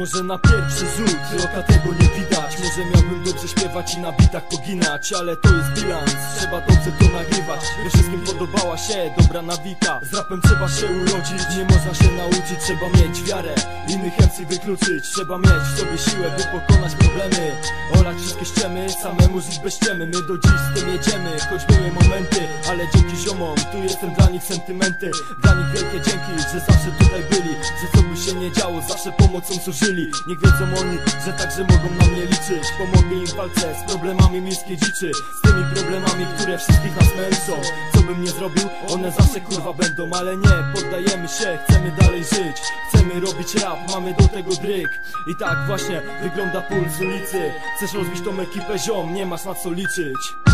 Może na pierwszy rzut oka tego nie widać. Może miałbym dobrze śpiewać i na bitach poginać Ale to jest bilans, trzeba dobrze to nagrywać We wszystkim podobała się dobra nawika Z rapem trzeba się urodzić, nie można się nauczyć Trzeba mieć wiarę, innych MC wykluczyć Trzeba mieć w sobie siłę, by pokonać problemy. Olać wszystkie ściemy, samemu żyć bez ściemy. My do dziś z tym jedziemy, choć były momenty Ale dzięki ziomom, tu jestem dla nich sentymenty. Dla nich wielkie dzięki, że zawsze tutaj byli Że co by się nie działo, zawsze pomocą służyli Niech wiedzą oni, że także mogą na mnie liczyć. Pomogę im w walce z problemami miejskiej dziczy Z tymi problemami, które wszystkich nas męczą. Co bym nie zrobił, one zawsze kurwa będą Ale nie, poddajemy się, chcemy dalej żyć. Chcemy robić rap, mamy do tego dryk I tak właśnie wygląda puls ulicy. Chcesz rozbić tą ekipę ziom, nie masz na co liczyć